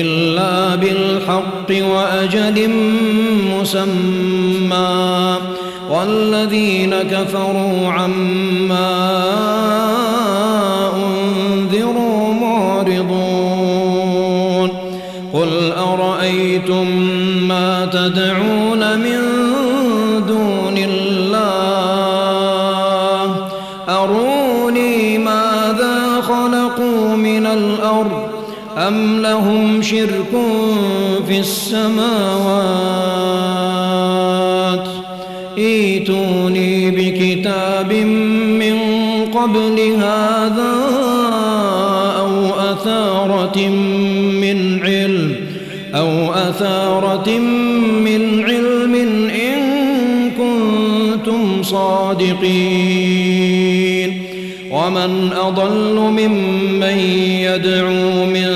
إلا بالحق وأجل مسمى. والذين كفروا عما أنذروا معرضون. قل أرأيتم ما تدعون السماوات. ايتوني بكتاب من قبل هذا أو أثارة من علم أو أثارة من علم إن كنتم صادقين. ومن أضل ممن يدعو من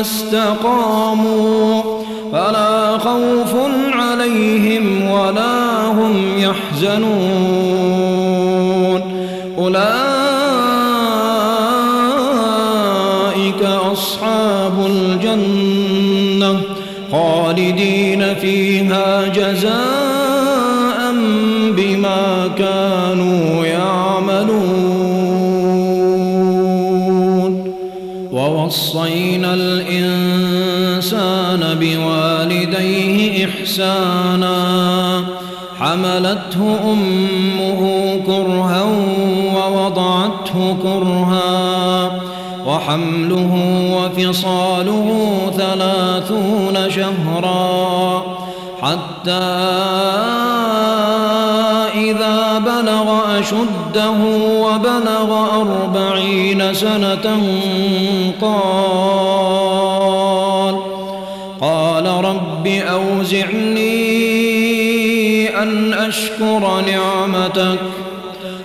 استقاموا فلا خوف عليهم ولا هم يحزنون. أولئك أصحاب الجنة خالدين فيها جزاء كانوا يعملون. ووصينا ووضعته كرها وحمله وفصاله ثلاثون شهرا حتى إذا بلغ أشده وبلغ أربعين سنة قال قال رب أوزعني أن أشكر نعمتك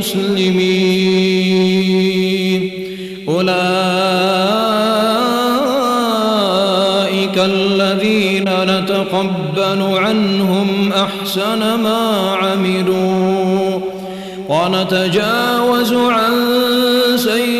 المسلمين. أولئك الذين نتقبل عنهم أحسن ما عملوا ونتجاوز عن سيئاتهم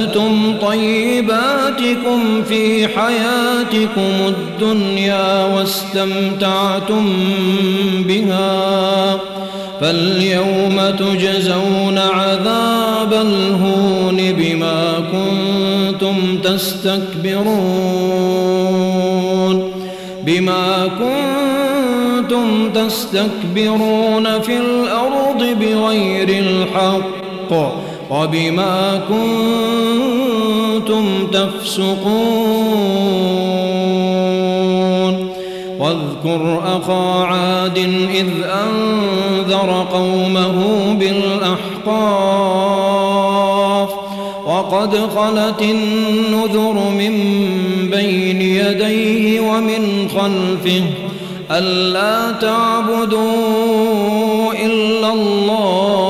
أذهبتم طيباتكم في حياتكم الدنيا واستمتعتم بها فاليوم تجزون عذاب الهون بما كنتم تستكبرون بما كنتم تستكبرون في الأرض بغير الحق وبما كنتم تفسقون واذكر أخا عاد إذ أنذر قومه بالأحقاف وقد خلت النذر من بين يديه ومن خلفه ألا تعبدوا إلا الله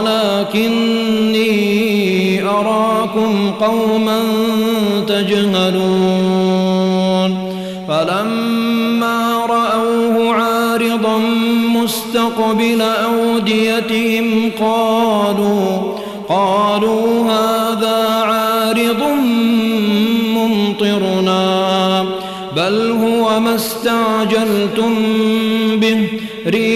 ولكني أراكم قوما تجهلون. فلما رأوه عاد مستقبل أوديتهم قالوا قالوا هذا عارض ممطرنا بل هو ما استعجلتم به. ريح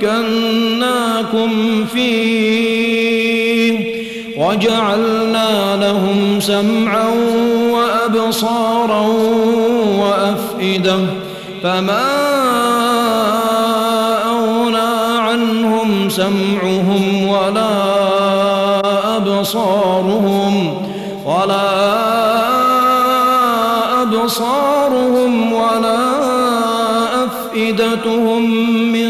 مكناكم فيه وجعلنا لهم سمعا وأبصارا وأفئدة فما أغنى عنهم سمعهم ولا أبصارهم ولا أبصارهم ولا أفئدتهم من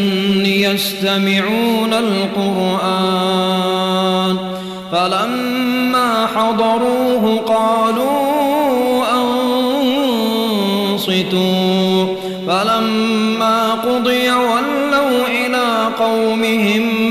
يستمعون القرآن فلما حضروه قالوا أنصتوا فلما قضي ولوا إلى قومهم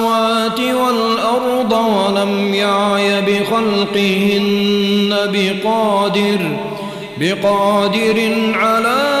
والأرض ولم يعي بخلقهن بقادر بقادر على